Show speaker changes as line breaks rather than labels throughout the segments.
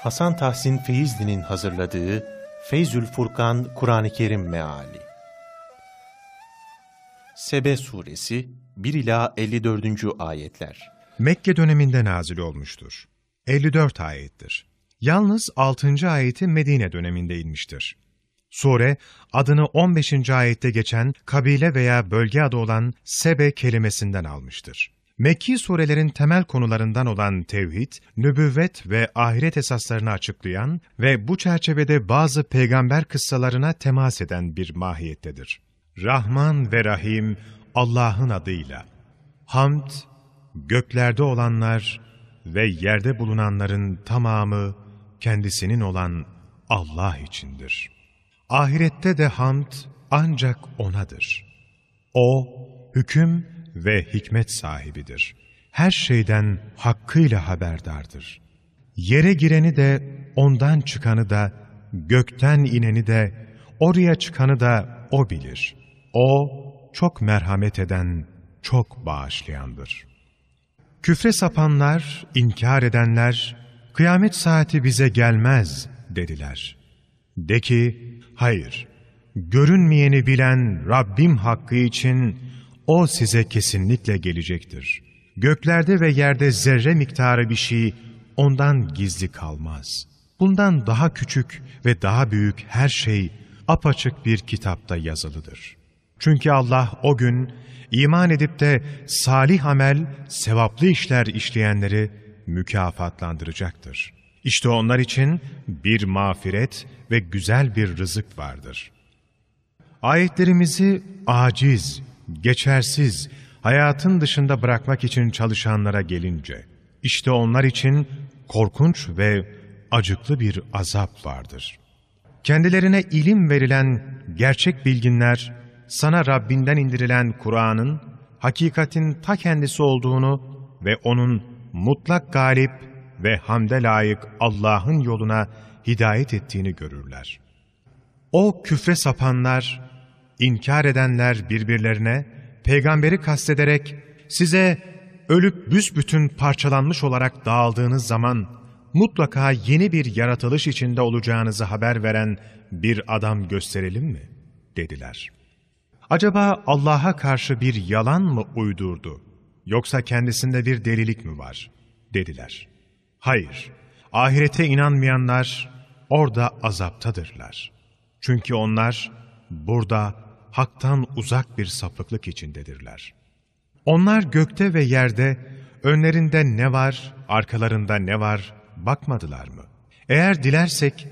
Hasan Tahsin Feyzli'nin hazırladığı Feyzül Furkan Kur'an-ı Kerim Meali Sebe Suresi 1 ila 54. ayetler.
Mekke döneminde nazil olmuştur. 54 ayettir. Yalnız 6. ayeti Medine döneminde inmiştir. Sure, adını 15. ayette geçen kabile veya bölge adı olan Sebe kelimesinden almıştır. Mekki surelerin temel konularından olan tevhid, nübüvvet ve ahiret esaslarını açıklayan ve bu çerçevede bazı peygamber kıssalarına temas eden bir mahiyettedir. Rahman ve Rahim Allah'ın adıyla. Hamd, göklerde olanlar ve yerde bulunanların tamamı kendisinin olan Allah içindir. Ahirette de hamd ancak O'nadır. O, hüküm ve hikmet sahibidir. Her şeyden hakkıyla haberdardır. Yere gireni de, ondan çıkanı da, gökten ineni de, oraya çıkanı da O bilir. O, çok merhamet eden, çok bağışlayandır. Küfre sapanlar, inkar edenler, kıyamet saati bize gelmez dediler. De ki, hayır, görünmeyeni bilen Rabbim hakkı için o size kesinlikle gelecektir. Göklerde ve yerde zerre miktarı bir şey ondan gizli kalmaz. Bundan daha küçük ve daha büyük her şey apaçık bir kitapta yazılıdır. Çünkü Allah o gün iman edip de salih amel, sevaplı işler işleyenleri mükafatlandıracaktır. İşte onlar için bir mağfiret ve güzel bir rızık vardır. Ayetlerimizi aciz, geçersiz, hayatın dışında bırakmak için çalışanlara gelince, işte onlar için korkunç ve acıklı bir azap vardır. Kendilerine ilim verilen gerçek bilginler, sana Rabbinden indirilen Kur'an'ın, hakikatin ta kendisi olduğunu ve O'nun mutlak galip ve hamde layık Allah'ın yoluna hidayet ettiğini görürler. O küfre sapanlar, inkar edenler birbirlerine, peygamberi kastederek size ölüp büsbütün parçalanmış olarak dağıldığınız zaman mutlaka yeni bir yaratılış içinde olacağınızı haber veren bir adam gösterelim mi? dediler. Acaba Allah'a karşı bir yalan mı uydurdu? Yoksa kendisinde bir delilik mi var? dediler. Hayır, ahirete inanmayanlar orada azaptadırlar. Çünkü onlar burada haktan uzak bir sapıklık içindedirler. Onlar gökte ve yerde önlerinde ne var, arkalarında ne var bakmadılar mı? Eğer dilersek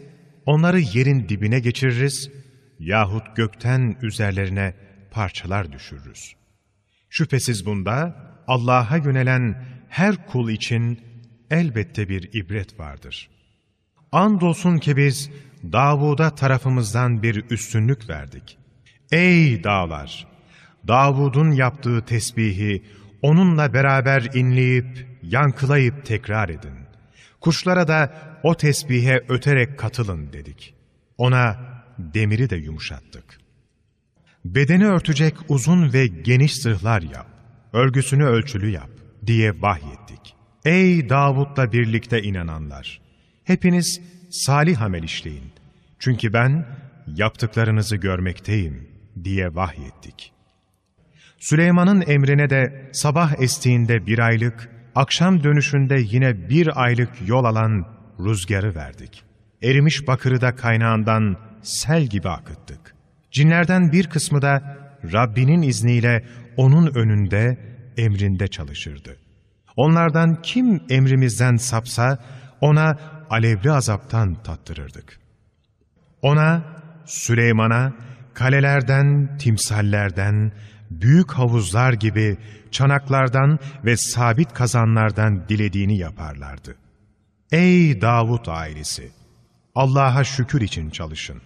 onları yerin dibine geçiririz yahut gökten üzerlerine parçalar düşürürüz. Şüphesiz bunda Allah'a yönelen her kul için elbette bir ibret vardır. Andolsun ki biz Davud'a tarafımızdan bir üstünlük verdik. Ey dağlar! Davud'un yaptığı tesbihi onunla beraber inleyip, yankılayıp tekrar edin. Kuşlara da o tesbihe öterek katılın dedik. Ona demiri de yumuşattık. Bedeni örtecek uzun ve geniş zırhlar yap, örgüsünü ölçülü yap diye vahyettik. Ey Davud'la birlikte inananlar! Hepiniz salih amel işleyin. Çünkü ben yaptıklarınızı görmekteyim diye vahyettik. Süleyman'ın emrine de sabah estiğinde bir aylık, akşam dönüşünde yine bir aylık yol alan rüzgarı verdik. Erimiş bakırı da kaynağından sel gibi akıttık. Cinlerden bir kısmı da Rabbinin izniyle onun önünde, emrinde çalışırdı. Onlardan kim emrimizden sapsa, ona alevli azaptan tattırırdık. Ona, Süleyman'a, kalelerden, timsallerden, büyük havuzlar gibi çanaklardan ve sabit kazanlardan dilediğini yaparlardı. Ey Davut ailesi! Allah'a şükür için çalışın.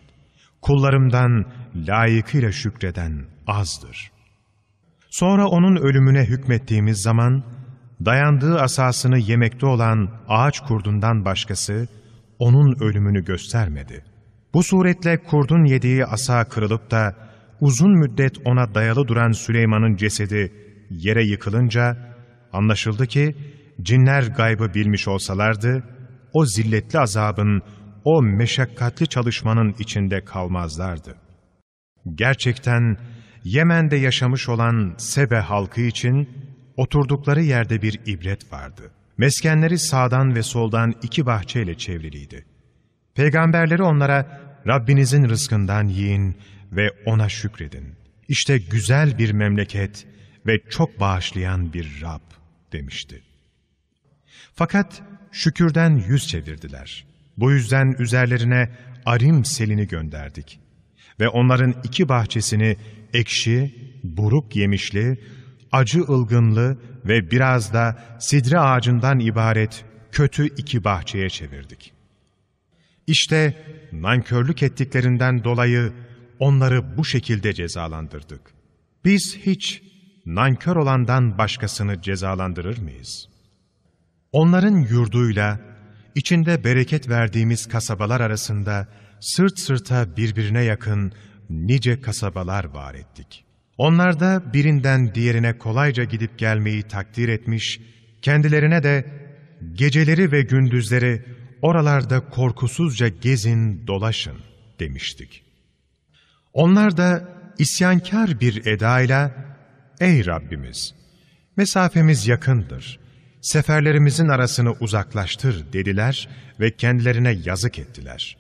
Kullarımdan layıkıyla şükreden azdır. Sonra onun ölümüne hükmettiğimiz zaman, dayandığı asasını yemekte olan ağaç kurdundan başkası, onun ölümünü göstermedi. Bu suretle kurdun yediği asa kırılıp da, uzun müddet ona dayalı duran Süleyman'ın cesedi yere yıkılınca, anlaşıldı ki, cinler gaybı bilmiş olsalardı, o zilletli azabın, o meşakkatli çalışmanın içinde kalmazlardı. Gerçekten Yemen'de yaşamış olan Sebe halkı için oturdukları yerde bir ibret vardı. Meskenleri sağdan ve soldan iki bahçeyle çevriliydi. Peygamberleri onlara Rabbinizin rızkından yiyin ve ona şükredin. İşte güzel bir memleket ve çok bağışlayan bir Rab demişti. Fakat şükürden yüz çevirdiler. Bu yüzden üzerlerine arim selini gönderdik. Ve onların iki bahçesini ekşi, buruk yemişli, acı ılgınlı ve biraz da sidre ağacından ibaret kötü iki bahçeye çevirdik. İşte nankörlük ettiklerinden dolayı onları bu şekilde cezalandırdık. Biz hiç nankör olandan başkasını cezalandırır mıyız? Onların yurduyla, içinde bereket verdiğimiz kasabalar arasında sırt sırta birbirine yakın nice kasabalar var ettik. Onlar da birinden diğerine kolayca gidip gelmeyi takdir etmiş, kendilerine de geceleri ve gündüzleri oralarda korkusuzca gezin, dolaşın demiştik. Onlar da isyankar bir edayla, Ey Rabbimiz! Mesafemiz yakındır. Seferlerimizin arasını uzaklaştır dediler ve kendilerine yazık ettiler.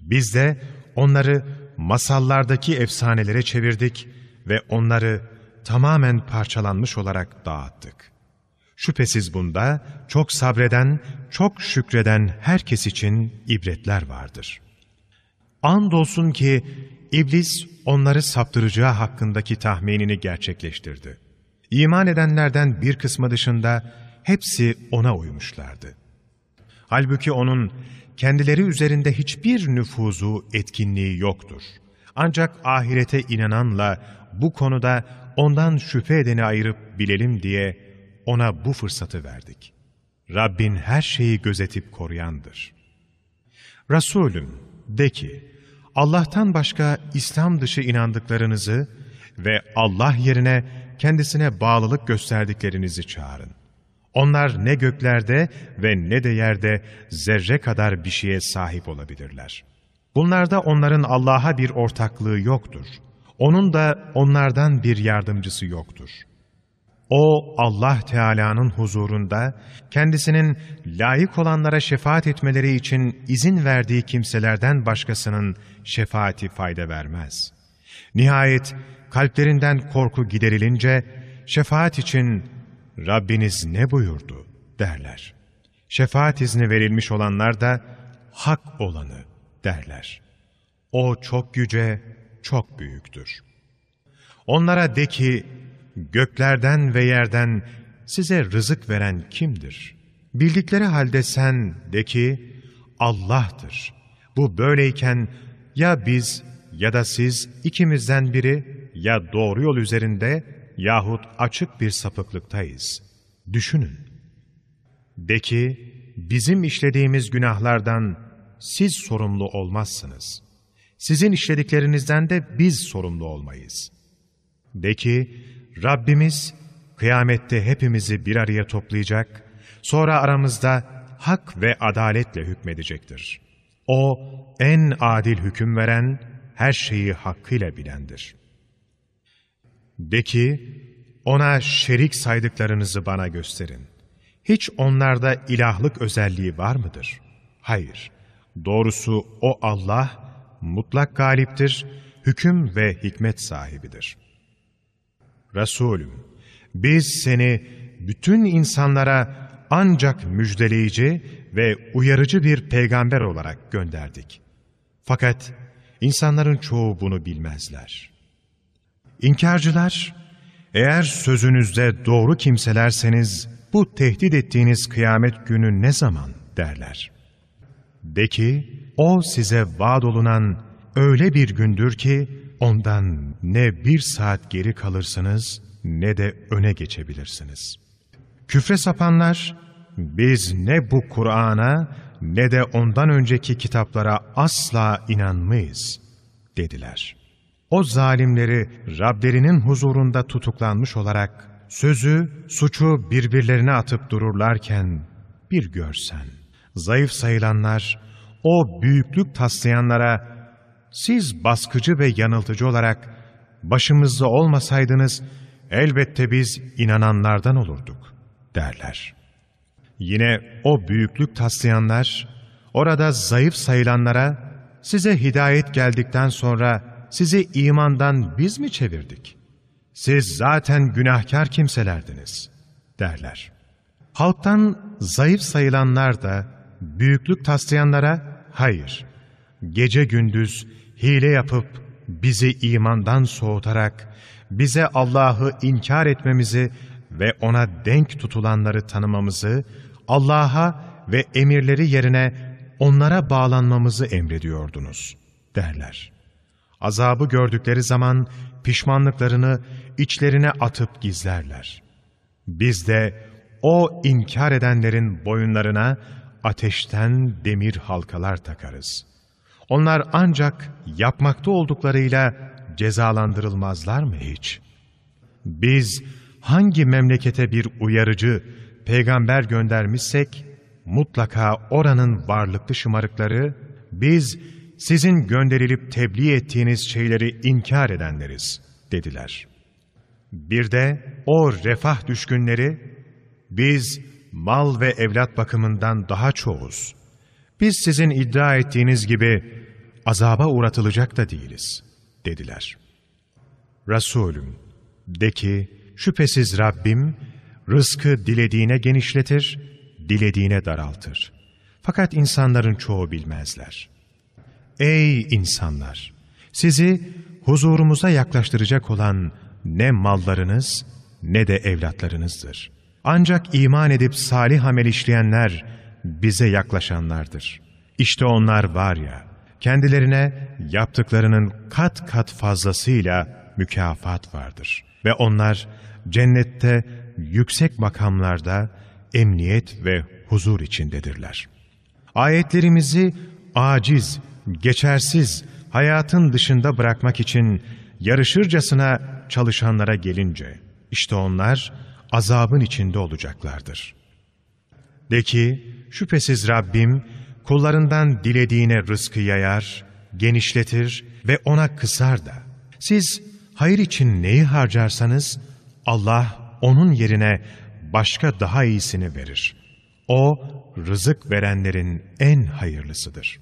Biz de onları masallardaki efsanelere çevirdik ve onları tamamen parçalanmış olarak dağıttık. Şüphesiz bunda çok sabreden, çok şükreden herkes için ibretler vardır. Andolsun ki İblis onları saptıracağı hakkındaki tahminini gerçekleştirdi. İman edenlerden bir kısmı dışında hepsi ona uymuşlardı. Halbuki onun kendileri üzerinde hiçbir nüfuzu, etkinliği yoktur. Ancak ahirete inananla bu konuda ondan şüphe edeni ayırıp bilelim diye ona bu fırsatı verdik. Rabbin her şeyi gözetip koruyandır. Resulüm de ki, Allah'tan başka İslam dışı inandıklarınızı ve Allah yerine kendisine bağlılık gösterdiklerinizi çağırın. Onlar ne göklerde ve ne de yerde zerre kadar bir şeye sahip olabilirler. Bunlarda onların Allah'a bir ortaklığı yoktur. Onun da onlardan bir yardımcısı yoktur. O Allah Teala'nın huzurunda kendisinin layık olanlara şefaat etmeleri için izin verdiği kimselerden başkasının şefaati fayda vermez. Nihayet kalplerinden korku giderilince şefaat için Rabbiniz ne buyurdu derler. Şefaat izni verilmiş olanlar da hak olanı derler. O çok yüce, çok büyüktür. Onlara de ki, göklerden ve yerden size rızık veren kimdir? Bildikleri halde sen de ki, Allah'tır. Bu böyleyken ya biz ya da siz ikimizden biri ya doğru yol üzerinde yahut açık bir sapıklıktayız. Düşünün. De ki, bizim işlediğimiz günahlardan siz sorumlu olmazsınız. Sizin işlediklerinizden de biz sorumlu olmayız. De ki, Rabbimiz kıyamette hepimizi bir araya toplayacak, sonra aramızda hak ve adaletle hükmedecektir. O, en adil hüküm veren, her şeyi hakkıyla bilendir.'' De ki, ona şerik saydıklarınızı bana gösterin. Hiç onlarda ilahlık özelliği var mıdır? Hayır. Doğrusu o Allah, mutlak galiptir, hüküm ve hikmet sahibidir. Resulüm, biz seni bütün insanlara ancak müjdeleyici ve uyarıcı bir peygamber olarak gönderdik. Fakat insanların çoğu bunu bilmezler.'' İnkarcılar, eğer sözünüzde doğru kimselerseniz bu tehdit ettiğiniz kıyamet günü ne zaman derler. De ki, o size vaad olunan öyle bir gündür ki ondan ne bir saat geri kalırsınız ne de öne geçebilirsiniz. Küfre sapanlar, biz ne bu Kur'an'a ne de ondan önceki kitaplara asla inanmayız dediler.'' o zalimleri Rablerinin huzurunda tutuklanmış olarak sözü, suçu birbirlerine atıp dururlarken bir görsen, Zayıf sayılanlar, o büyüklük taslayanlara, siz baskıcı ve yanıltıcı olarak başımızda olmasaydınız, elbette biz inananlardan olurduk, derler. Yine o büyüklük taslayanlar, orada zayıf sayılanlara, size hidayet geldikten sonra sizi imandan biz mi çevirdik? Siz zaten günahkar kimselerdiniz, derler. Halktan zayıf sayılanlar da, büyüklük taslayanlara, hayır, gece gündüz hile yapıp bizi imandan soğutarak, bize Allah'ı inkar etmemizi ve ona denk tutulanları tanımamızı, Allah'a ve emirleri yerine onlara bağlanmamızı emrediyordunuz, derler. Azabı gördükleri zaman pişmanlıklarını içlerine atıp gizlerler. Biz de o inkar edenlerin boyunlarına ateşten demir halkalar takarız. Onlar ancak yapmakta olduklarıyla cezalandırılmazlar mı hiç? Biz hangi memlekete bir uyarıcı, peygamber göndermişsek, mutlaka oranın varlıklı şımarıkları, biz sizin gönderilip tebliğ ettiğiniz şeyleri inkar edenleriz, dediler. Bir de o refah düşkünleri, biz mal ve evlat bakımından daha çoğuz. Biz sizin iddia ettiğiniz gibi azaba uğratılacak da değiliz, dediler. Resulüm, de ki, şüphesiz Rabbim, rızkı dilediğine genişletir, dilediğine daraltır. Fakat insanların çoğu bilmezler. Ey insanlar! Sizi huzurumuza yaklaştıracak olan ne mallarınız ne de evlatlarınızdır. Ancak iman edip salih amel işleyenler bize yaklaşanlardır. İşte onlar var ya, kendilerine yaptıklarının kat kat fazlasıyla mükafat vardır. Ve onlar cennette yüksek makamlarda emniyet ve huzur içindedirler. Ayetlerimizi aciz, geçersiz, hayatın dışında bırakmak için yarışırcasına çalışanlara gelince, işte onlar azabın içinde olacaklardır. De ki, şüphesiz Rabbim kullarından dilediğine rızkı yayar, genişletir ve ona kısar da. Siz hayır için neyi harcarsanız, Allah onun yerine başka daha iyisini verir. O, rızık verenlerin en hayırlısıdır.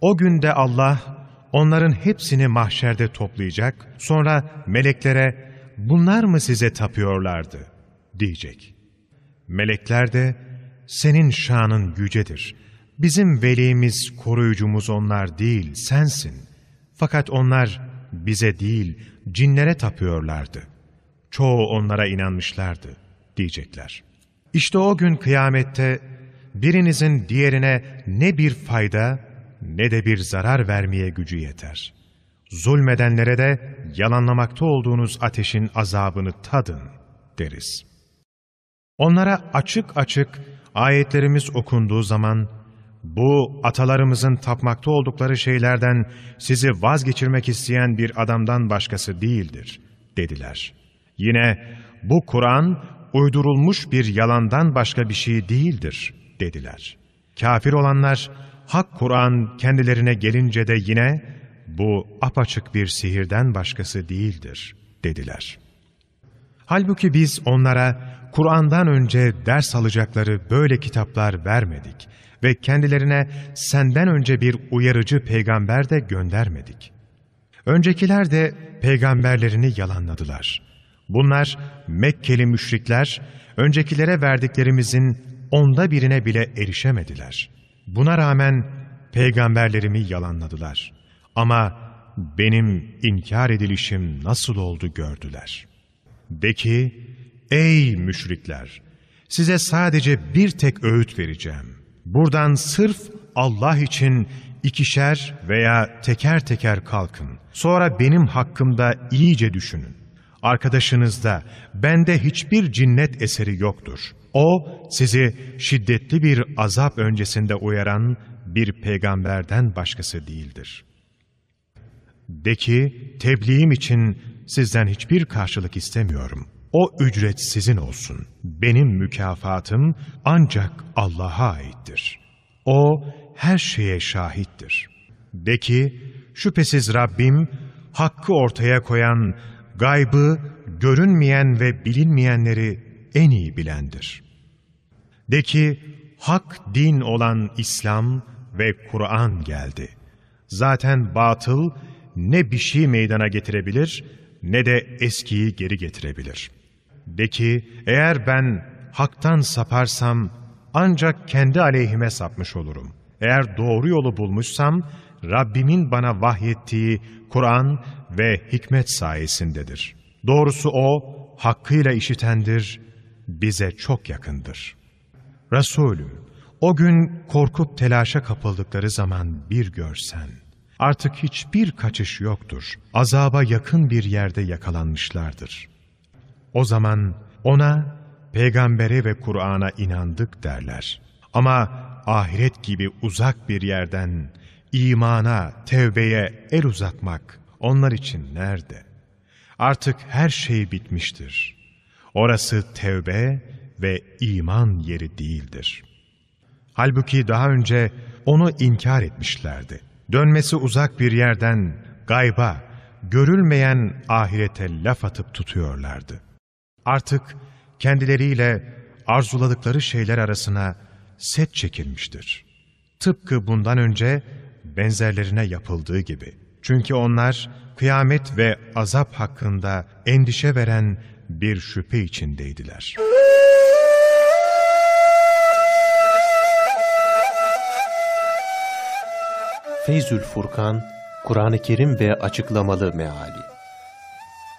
O günde Allah, onların hepsini mahşerde toplayacak, sonra meleklere, bunlar mı size tapıyorlardı, diyecek. Melekler de, senin şanın yücedir. Bizim velimiz, koruyucumuz onlar değil, sensin. Fakat onlar bize değil, cinlere tapıyorlardı. Çoğu onlara inanmışlardı, diyecekler. İşte o gün kıyamette birinizin diğerine ne bir fayda ne de bir zarar vermeye gücü yeter. Zulmedenlere de yalanlamakta olduğunuz ateşin azabını tadın deriz. Onlara açık açık ayetlerimiz okunduğu zaman, bu atalarımızın tapmakta oldukları şeylerden sizi vazgeçirmek isteyen bir adamdan başkası değildir, dediler. Yine bu Kur'an uydurulmuş bir yalandan başka bir şey değildir, dediler. Kafir olanlar, hak Kur'an kendilerine gelince de yine, bu apaçık bir sihirden başkası değildir, dediler. Halbuki biz onlara Kur'an'dan önce ders alacakları böyle kitaplar vermedik ve kendilerine senden önce bir uyarıcı peygamber de göndermedik. Öncekiler de peygamberlerini yalanladılar. Bunlar Mekkeli müşrikler, öncekilere verdiklerimizin onda birine bile erişemediler. Buna rağmen peygamberlerimi yalanladılar. Ama benim inkar edilişim nasıl oldu gördüler. De ki, ey müşrikler! Size sadece bir tek öğüt vereceğim. Buradan sırf Allah için ikişer veya teker teker kalkın. Sonra benim hakkımda iyice düşünün. Arkadaşınızda bende hiçbir cinnet eseri yoktur. O sizi şiddetli bir azap öncesinde uyaran bir peygamberden başkası değildir. De ki tebliğim için sizden hiçbir karşılık istemiyorum. O ücret sizin olsun. Benim mükafatım ancak Allah'a aittir. O her şeye şahittir. De ki, şüphesiz Rabbim, hakkı ortaya koyan, gaybı, görünmeyen ve bilinmeyenleri en iyi bilendir. De ki, hak din olan İslam ve Kur'an geldi. Zaten batıl ne bir şey meydana getirebilir ne de eskiyi geri getirebilir. De ki, eğer ben haktan saparsam ancak kendi aleyhime sapmış olurum. Eğer doğru yolu bulmuşsam Rabbimin bana vahyettiği Kur'an ve hikmet sayesindedir. Doğrusu O hakkıyla işitendir, bize çok yakındır. Resulüm, o gün korkup telaşa kapıldıkları zaman bir görsen, artık hiçbir kaçış yoktur. Azaba yakın bir yerde yakalanmışlardır. O zaman ona, peygambere ve Kur'an'a inandık derler. Ama ahiret gibi uzak bir yerden imana, tevbeye el uzatmak onlar için nerede? Artık her şey bitmiştir. Orası tevbe ve iman yeri değildir. Halbuki daha önce onu inkar etmişlerdi. Dönmesi uzak bir yerden gayba, görülmeyen ahirete laf atıp tutuyorlardı. Artık kendileriyle arzuladıkları şeyler arasına set çekilmiştir. Tıpkı bundan önce benzerlerine yapıldığı gibi. Çünkü onlar kıyamet ve azap hakkında endişe veren bir şüphe içindeydiler.
Feyzül Furkan, Kur'an-ı Kerim ve Açıklamalı Meali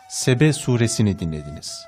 Sebe suresini dinlediniz.